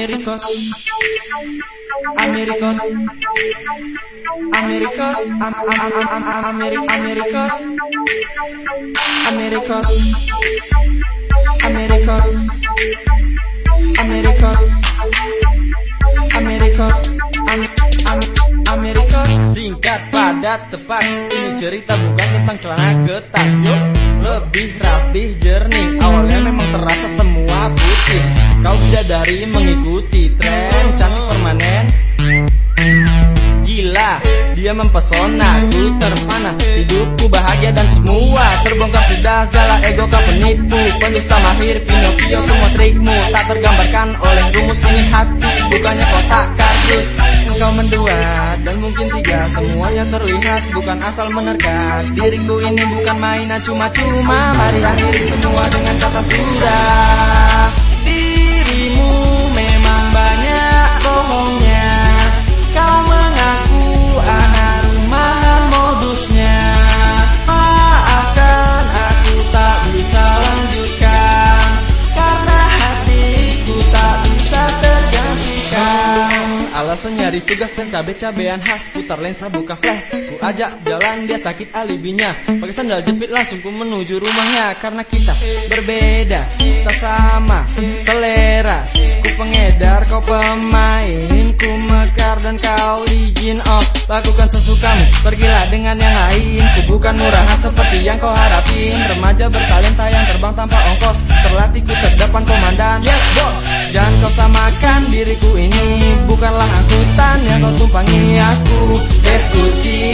Amerika. Amerika. Amerika. Am, am, am, am, am, Amerika. Amerika. Amerika. Amerika. Amerika. Amerika. Am, am, Amerika Singkat, padat, tepat. Ini cerita bukan tentang celana ketat Yuk, lebih rapih, jernih. Awalnya memang terasa semua putih. Kau bidadari mengikuti tren Cantik permanen. Gila, dia mempesona Ku terpana, hidupku bahagia dan semua Terbongkar sudah. Segala ego kau penipu Pendusta mahir, Pinocchio semua trikmu Tak tergambarkan oleh rumus ini. Hati Bukannya kotak kardus. Engkau mendua dan mungkin tiga Semuanya terlihat. Bukan asal menerka Diriku ini bukan mainan. Cuma-cuma Mari akhiri semua dengan kata sudah Alasan nyari tugas dan cabe-cabean khas Putar lensa buka flash. Ku ajak jalan dia sakit alibinya. Pakai sandal jepit langsung ku menuju rumahnya. Karena kita berbeda Tak sama selera pengedar kau pemain Ku mekar dan kau izin. Oh lakukan sesukamu Pergilah dengan yang lain. Ku bukan murahan seperti yang kau harapin. Remaja bertalenta yang terbang tanpa ongkos Terlatih ku terdepan komandan. Yes boss Jangan kau samakan diriku ini. Bukanlah angkutan yang kau tumpangi aku. Desuchiha